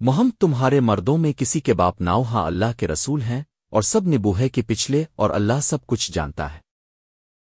مہم تمہارے مردوں میں کسی کے باپ ناؤ ہاں اللہ کے رسول ہیں اور سب نبوہے کے پچھلے اور اللہ سب کچھ جانتا ہے۔